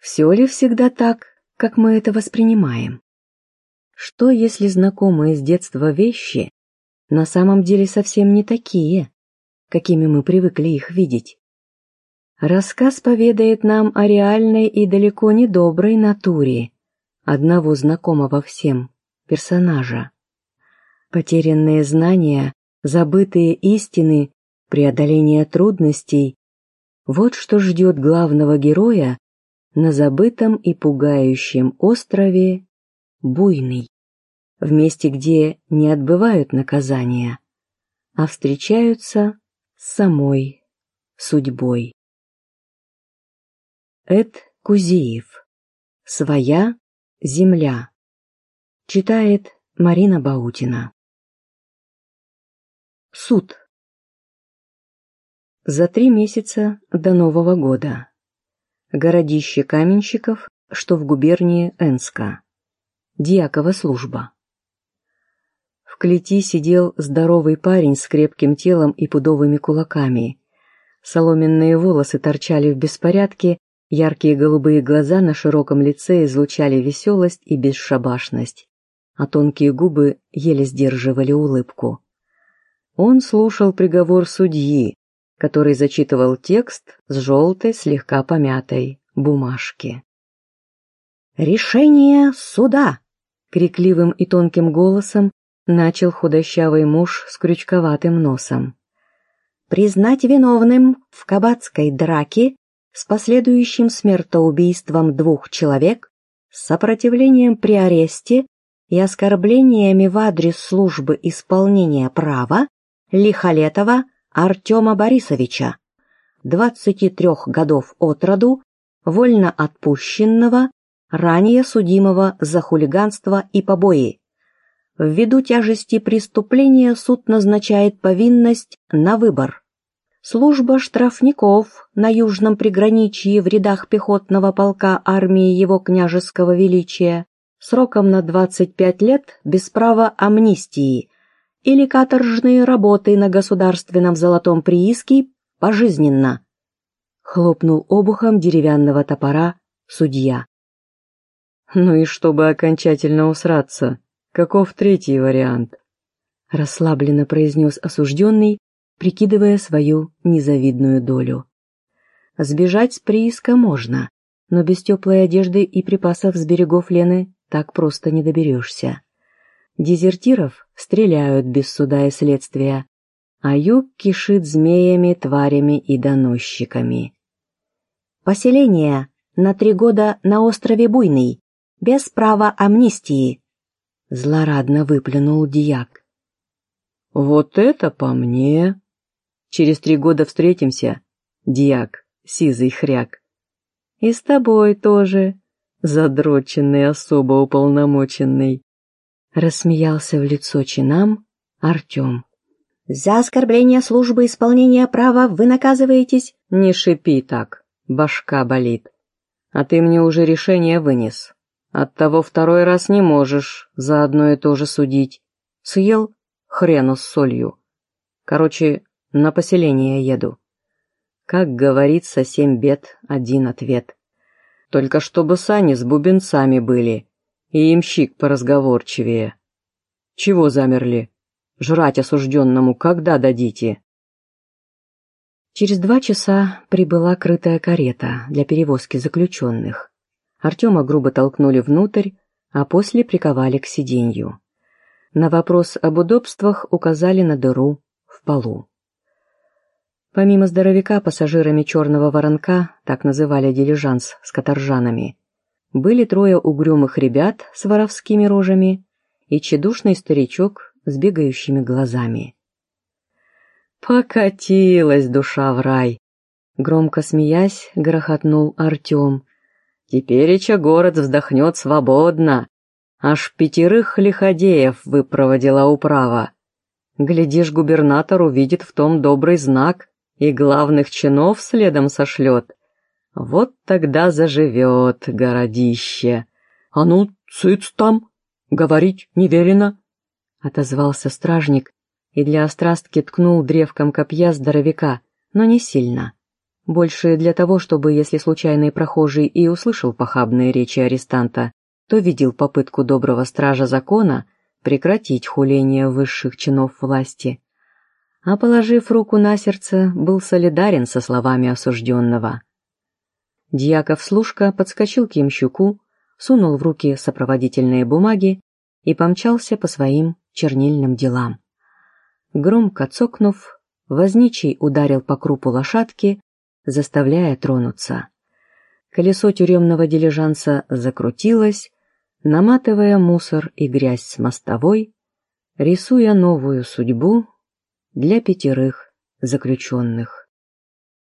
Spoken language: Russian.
Все ли всегда так, как мы это воспринимаем? Что, если знакомые с детства вещи на самом деле совсем не такие, какими мы привыкли их видеть? Рассказ поведает нам о реальной и далеко не доброй натуре одного знакомого всем персонажа. Потерянные знания, забытые истины, преодоление трудностей – вот что ждет главного героя на забытом и пугающем острове Буйный, в месте, где не отбывают наказания, а встречаются с самой судьбой. Эд Кузиев. Своя земля. Читает Марина Баутина. Суд. За три месяца до Нового года. Городище каменщиков, что в губернии Энска. Диакова служба. В клети сидел здоровый парень с крепким телом и пудовыми кулаками. Соломенные волосы торчали в беспорядке, яркие голубые глаза на широком лице излучали веселость и бесшабашность, а тонкие губы еле сдерживали улыбку. Он слушал приговор судьи, который зачитывал текст с желтой, слегка помятой бумажки. «Решение суда!» — крикливым и тонким голосом начал худощавый муж с крючковатым носом. «Признать виновным в кабацкой драке с последующим смертоубийством двух человек, сопротивлением при аресте и оскорблениями в адрес службы исполнения права Лихолетова Артема Борисовича, 23 годов от роду, вольно отпущенного, ранее судимого за хулиганство и побои. Ввиду тяжести преступления суд назначает повинность на выбор. Служба штрафников на южном приграничье в рядах пехотного полка армии его княжеского величия сроком на 25 лет без права амнистии или каторжные работы на государственном золотом прииске пожизненно. Хлопнул обухом деревянного топора судья. Ну и чтобы окончательно усраться, каков третий вариант? Расслабленно произнес осужденный, прикидывая свою незавидную долю. Сбежать с прииска можно, но без теплой одежды и припасов с берегов Лены так просто не доберешься. Дезертиров стреляют без суда и следствия, а юг кишит змеями, тварями и доносчиками. Поселение на три года на острове Буйный, без права амнистии. Злорадно выплюнул дьяк. Вот это по мне. Через три года встретимся, дьяк, сизый хряк. И с тобой тоже, задроченный особо уполномоченный. Рассмеялся в лицо чинам Артем. «За оскорбление службы исполнения права вы наказываетесь?» «Не шипи так, башка болит. А ты мне уже решение вынес. Оттого второй раз не можешь за одно и то же судить. Съел хрену с солью. Короче, на поселение еду. Как говорится, семь бед, один ответ. Только чтобы сани с бубенцами были, и имщик поразговорчивее. Чего замерли? Жрать осужденному когда дадите? Через два часа прибыла крытая карета для перевозки заключенных. Артема грубо толкнули внутрь, а после приковали к сиденью. На вопрос об удобствах указали на дыру в полу. Помимо здоровяка, пассажирами черного воронка, так называли дилижанс с каторжанами, были трое угрюмых ребят с воровскими рожами и чедушный старичок с бегающими глазами. «Покатилась душа в рай!» Громко смеясь, грохотнул Артем. «Тепереча город вздохнет свободно. Аж пятерых лиходеев выпроводила управа. Глядишь, губернатор увидит в том добрый знак и главных чинов следом сошлет. Вот тогда заживет городище. — А ну, цыц там, говорить не велено, — отозвался стражник и для острастки ткнул древком копья здоровяка, но не сильно. больше для того, чтобы, если случайный прохожий и услышал похабные речи арестанта, то видел попытку доброго стража закона прекратить хуление высших чинов власти, а, положив руку на сердце, был солидарен со словами осужденного. Дьяков-служка подскочил к ямщуку, сунул в руки сопроводительные бумаги и помчался по своим чернильным делам. Громко цокнув, возничий ударил по крупу лошадки, заставляя тронуться. Колесо тюремного дилижанса закрутилось, наматывая мусор и грязь с мостовой, рисуя новую судьбу для пятерых заключенных.